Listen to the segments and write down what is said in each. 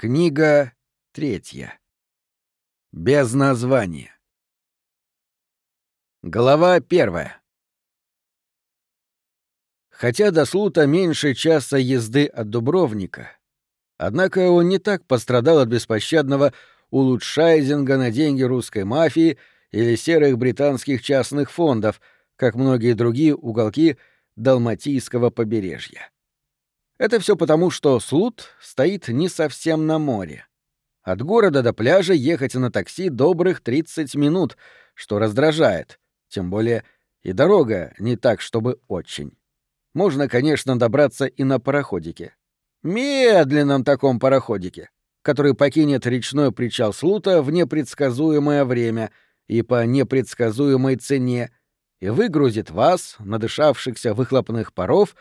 Книга третья. Без названия. Глава первая. Хотя до Слута меньше часа езды от Дубровника, однако он не так пострадал от беспощадного улучшайзинга на деньги русской мафии или серых британских частных фондов, как многие другие уголки Далматийского побережья. Это все потому, что Слут стоит не совсем на море. От города до пляжа ехать на такси добрых 30 минут, что раздражает. Тем более и дорога не так, чтобы очень. Можно, конечно, добраться и на пароходике. Медленном таком пароходике, который покинет речной причал Слута в непредсказуемое время и по непредсказуемой цене и выгрузит вас, надышавшихся выхлопных паров,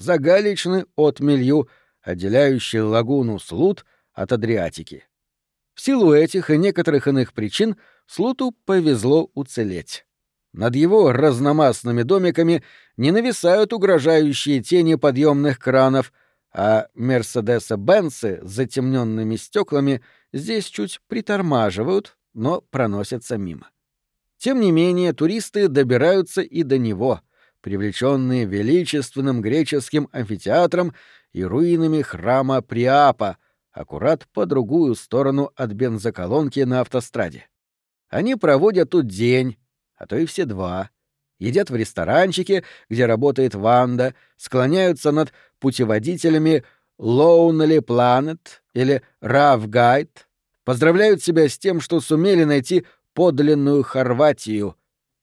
за галечный отмелью, отделяющий лагуну Слут от Адриатики. В силу этих и некоторых иных причин Слуту повезло уцелеть. Над его разномастными домиками не нависают угрожающие тени подъемных кранов, а Мерседесы-Бенцы с затемненными стеклами здесь чуть притормаживают, но проносятся мимо. Тем не менее, туристы добираются и до него — привлеченные величественным греческим амфитеатром и руинами храма Приапа, аккурат по другую сторону от бензоколонки на автостраде. Они проводят тут день, а то и все два. Едят в ресторанчике, где работает Ванда, склоняются над путеводителями Lonely Planet или Rough Guide, поздравляют себя с тем, что сумели найти подлинную Хорватию,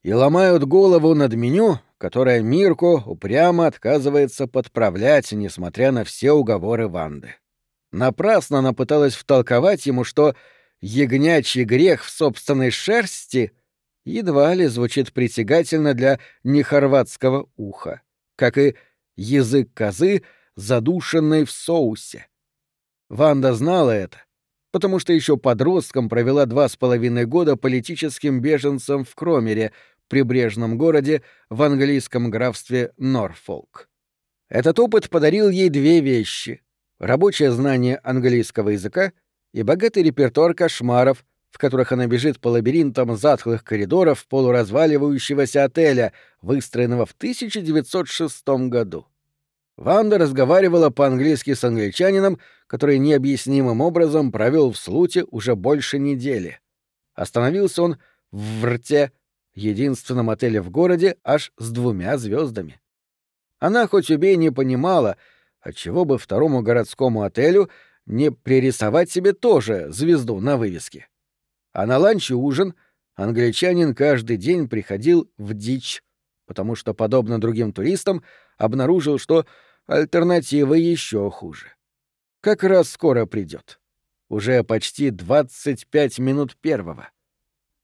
и ломают голову над меню, которое Мирко упрямо отказывается подправлять, несмотря на все уговоры Ванды. Напрасно она пыталась втолковать ему, что ягнячий грех в собственной шерсти едва ли звучит притягательно для нехорватского уха, как и язык козы, задушенный в соусе. Ванда знала это, потому что еще подростком провела два с половиной года политическим беженцем в Кромере, прибрежном городе в английском графстве Норфолк. Этот опыт подарил ей две вещи — рабочее знание английского языка и богатый репертуар кошмаров, в которых она бежит по лабиринтам затхлых коридоров полуразваливающегося отеля, выстроенного в 1906 году. Ванда разговаривала по-английски с англичанином, который необъяснимым образом провел в Слуте уже больше недели. Остановился он в рте единственном отеле в городе аж с двумя звездами. Она хоть убей не понимала, отчего бы второму городскому отелю не пририсовать себе тоже звезду на вывеске. А на ланч и ужин англичанин каждый день приходил в дичь, потому что, подобно другим туристам, обнаружил, что альтернатива еще хуже. Как раз скоро придет. Уже почти 25 минут первого.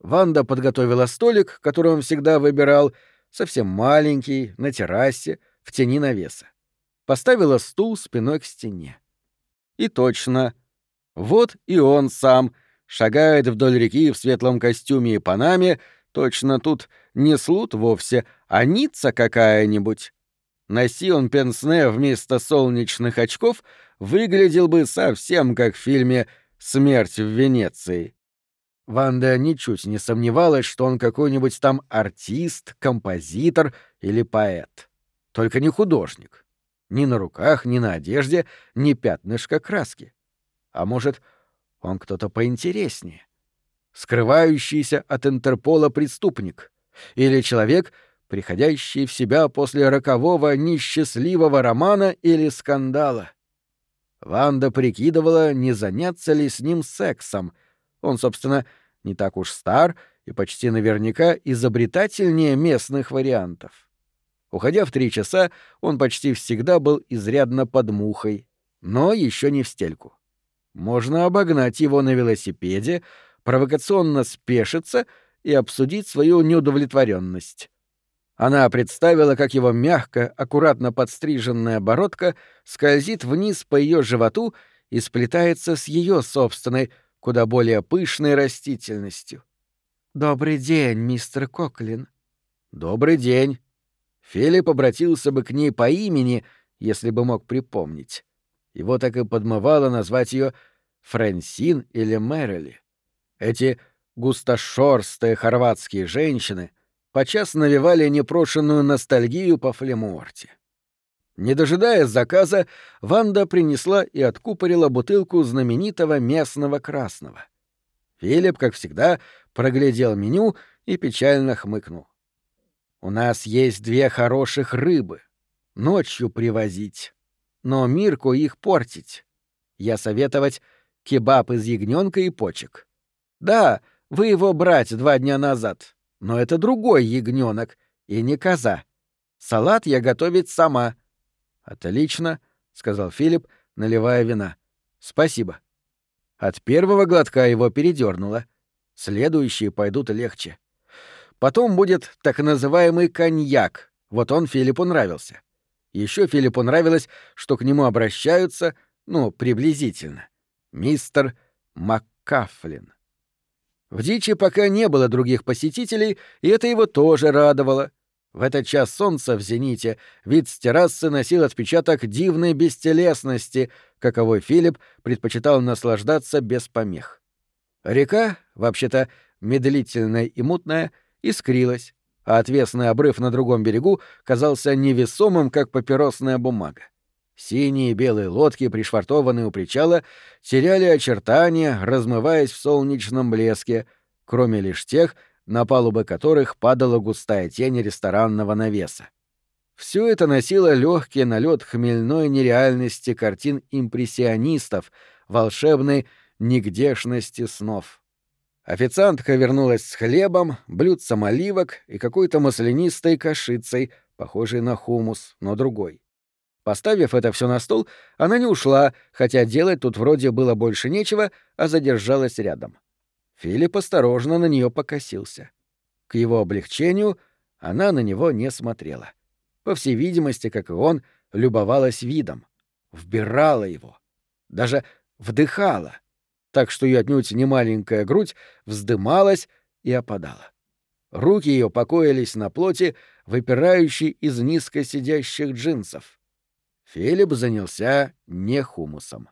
Ванда подготовила столик, который он всегда выбирал, совсем маленький, на террасе, в тени навеса. Поставила стул спиной к стене. И точно. Вот и он сам шагает вдоль реки в светлом костюме и панаме, точно тут не слут вовсе, а ница какая-нибудь. Носи он пенсне вместо солнечных очков, выглядел бы совсем как в фильме «Смерть в Венеции». Ванда ничуть не сомневалась, что он какой-нибудь там артист, композитор или поэт. Только не художник. Ни на руках, ни на одежде, ни пятнышка краски. А может, он кто-то поинтереснее. Скрывающийся от Интерпола преступник. Или человек, приходящий в себя после рокового несчастливого романа или скандала. Ванда прикидывала, не заняться ли с ним сексом — он, собственно, не так уж стар и почти наверняка изобретательнее местных вариантов. Уходя в три часа, он почти всегда был изрядно под мухой, но еще не в стельку. Можно обогнать его на велосипеде, провокационно спешиться и обсудить свою неудовлетворенность. Она представила, как его мягко, аккуратно подстриженная бородка скользит вниз по ее животу и сплетается с ее собственной, куда более пышной растительностью. «Добрый день, мистер Коклин». «Добрый день». Филипп обратился бы к ней по имени, если бы мог припомнить. Его так и подмывало назвать ее Франсин или Мэрили. Эти густошерстые хорватские женщины подчас навевали непрошенную ностальгию по Флемуорте. Не дожидаясь заказа, Ванда принесла и откупорила бутылку знаменитого местного красного. Филипп, как всегда, проглядел меню и печально хмыкнул. «У нас есть две хороших рыбы. Ночью привозить. Но Мирку их портить. Я советовать кебаб из ягненка и почек. Да, вы его брать два дня назад, но это другой ягненок и не коза. Салат я готовить сама. Отлично, сказал Филипп, наливая вина. Спасибо. От первого глотка его передернуло. Следующие пойдут легче. Потом будет так называемый коньяк. Вот он Филиппу нравился. Еще Филиппу нравилось, что к нему обращаются, ну, приблизительно. Мистер Маккафлин. В дичи пока не было других посетителей, и это его тоже радовало. В этот час солнца в зените вид с террасы носил отпечаток дивной бестелесности, каковой Филипп предпочитал наслаждаться без помех. Река, вообще-то медлительная и мутная, искрилась, а отвесный обрыв на другом берегу казался невесомым, как папиросная бумага. Синие и белые лодки, пришвартованные у причала, теряли очертания, размываясь в солнечном блеске, кроме лишь тех, на палубы которых падала густая тень ресторанного навеса. Все это носило легкий налет хмельной нереальности картин импрессионистов, волшебной нигдешности снов. Официантка вернулась с хлебом, блюдцем оливок и какой-то маслянистой кашицей, похожей на хумус, но другой. Поставив это все на стол, она не ушла, хотя делать тут вроде было больше нечего, а задержалась рядом. Филипп осторожно на нее покосился. К его облегчению она на него не смотрела. По всей видимости, как и он, любовалась видом, вбирала его, даже вдыхала, так что ее отнюдь не маленькая грудь вздымалась и опадала. Руки ее покоились на плоти, выпирающей из низко сидящих джинсов. Филипп занялся не хумусом.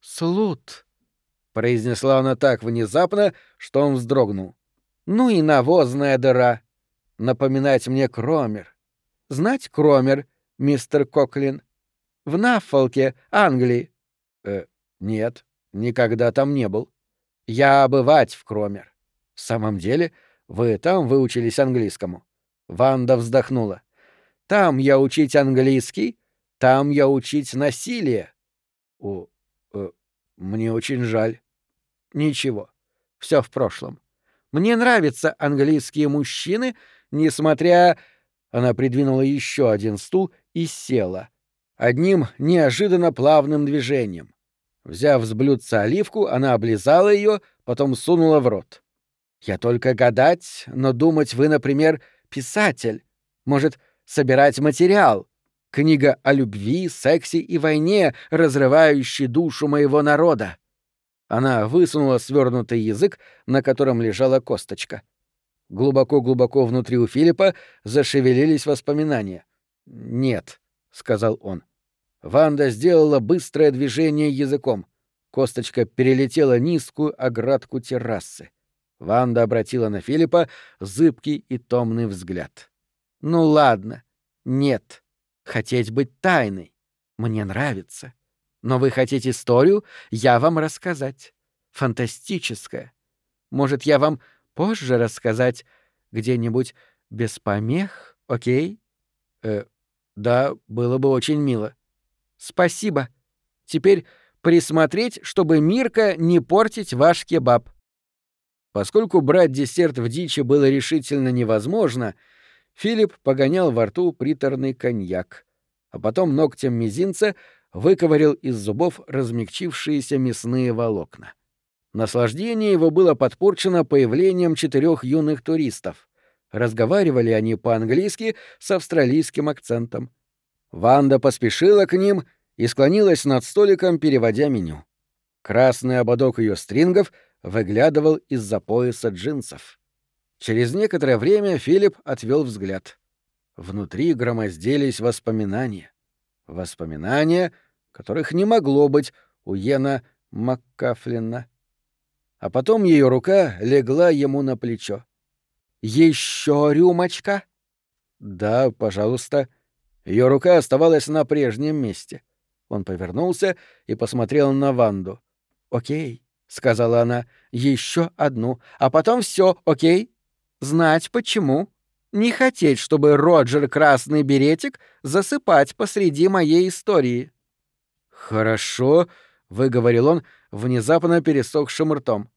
«Слут», — произнесла она так внезапно, что он вздрогнул. «Ну и навозная дыра. Напоминать мне Кромер. Знать Кромер, мистер Коклин? В Наффолке, Англии». «Э, нет, никогда там не был. Я бывать в Кромер. В самом деле, вы там выучились английскому?» Ванда вздохнула. Там я учить английский, там я учить насилие. О, э, мне очень жаль. Ничего, все в прошлом. Мне нравятся английские мужчины, несмотря... Она придвинула еще один стул и села. Одним неожиданно плавным движением. Взяв с блюдца оливку, она облизала ее, потом сунула в рот. «Я только гадать, но думать вы, например, писатель. Может, собирать материал. Книга о любви, сексе и войне, разрывающей душу моего народа. Она высунула свернутый язык, на котором лежала косточка. Глубоко-глубоко внутри у Филиппа зашевелились воспоминания. «Нет», — сказал он. Ванда сделала быстрое движение языком. Косточка перелетела низкую оградку террасы. Ванда обратила на Филиппа зыбкий и томный взгляд. Ну ладно. Нет. Хотеть быть тайной. Мне нравится. Но вы хотите историю? Я вам рассказать. Фантастическая. Может, я вам позже рассказать где-нибудь без помех, окей? Э, да, было бы очень мило. Спасибо. Теперь присмотреть, чтобы Мирка не портить ваш кебаб. Поскольку брать десерт в дичи было решительно невозможно, — Филипп погонял во рту приторный коньяк, а потом ногтем мизинца выковырял из зубов размягчившиеся мясные волокна. Наслаждение его было подпорчено появлением четырех юных туристов. Разговаривали они по-английски с австралийским акцентом. Ванда поспешила к ним и склонилась над столиком, переводя меню. Красный ободок ее стрингов выглядывал из-за пояса джинсов. Через некоторое время Филипп отвел взгляд. Внутри громоздились воспоминания. Воспоминания, которых не могло быть у Йена Маккафлина. А потом ее рука легла ему на плечо. Еще рюмочка? Да, пожалуйста. Ее рука оставалась на прежнем месте. Он повернулся и посмотрел на Ванду. Окей, сказала она, еще одну, а потом все, окей? Знать почему? Не хотеть, чтобы Роджер Красный Беретик засыпать посреди моей истории. Хорошо, выговорил он внезапно пересохшим ртом.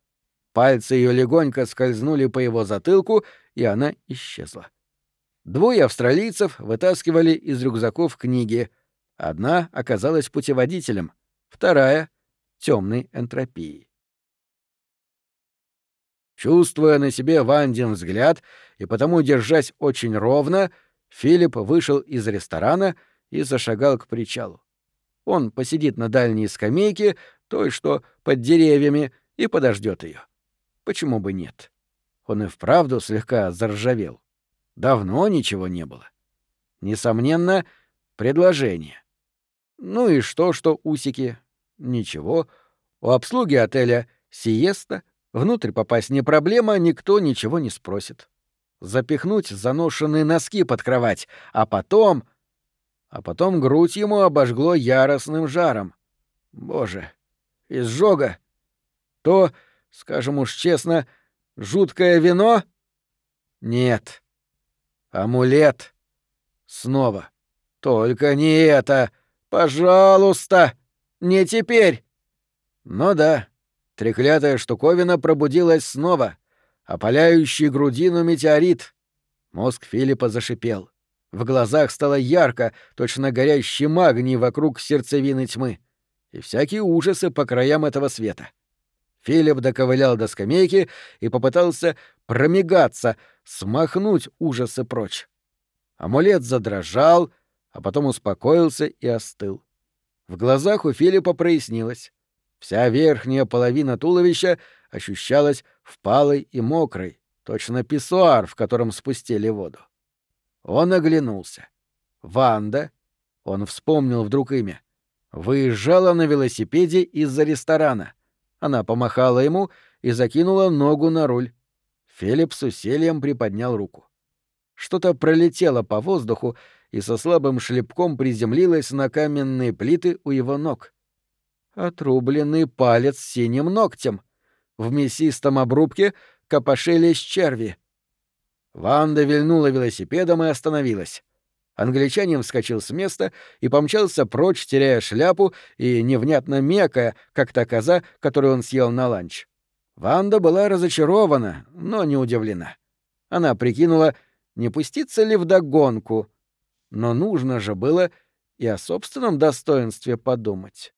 Пальцы ее легонько скользнули по его затылку, и она исчезла. Двое австралийцев вытаскивали из рюкзаков книги. Одна оказалась путеводителем, вторая — темной энтропией. Чувствуя на себе Вандин взгляд и потому держась очень ровно, Филипп вышел из ресторана и зашагал к причалу. Он посидит на дальней скамейке, той, что под деревьями, и подождет ее. Почему бы нет? Он и вправду слегка заржавел. Давно ничего не было. Несомненно, предложение. Ну и что, что усики? Ничего. У обслуги отеля сиеста, внутрь попасть не проблема, никто ничего не спросит. Запихнуть заношенные носки под кровать, а потом... А потом грудь ему обожгло яростным жаром. Боже, изжога. То, Скажем уж честно, жуткое вино? Нет. Амулет. Снова. Только не это. Пожалуйста. Не теперь. Ну да. Треклятая штуковина пробудилась снова. Опаляющий грудину метеорит. Мозг Филиппа зашипел. В глазах стало ярко, точно горящий магний вокруг сердцевины тьмы. И всякие ужасы по краям этого света. Филипп доковылял до скамейки и попытался промигаться, смахнуть ужасы прочь. Амулет задрожал, а потом успокоился и остыл. В глазах у Филиппа прояснилось. Вся верхняя половина туловища ощущалась впалой и мокрой, точно писсуар, в котором спустили воду. Он оглянулся. Ванда, он вспомнил вдруг имя, выезжала на велосипеде из-за ресторана. Она помахала ему и закинула ногу на руль. Филипп с усилием приподнял руку. Что-то пролетело по воздуху и со слабым шлепком приземлилось на каменные плиты у его ног. Отрубленный палец с синим ногтем. В мясистом обрубке копошились черви. Ванда вильнула велосипедом и остановилась. Англичанин вскочил с места и помчался прочь, теряя шляпу и невнятно мекая, как та коза, которую он съел на ланч. Ванда была разочарована, но не удивлена. Она прикинула, не пуститься ли вдогонку, но нужно же было и о собственном достоинстве подумать.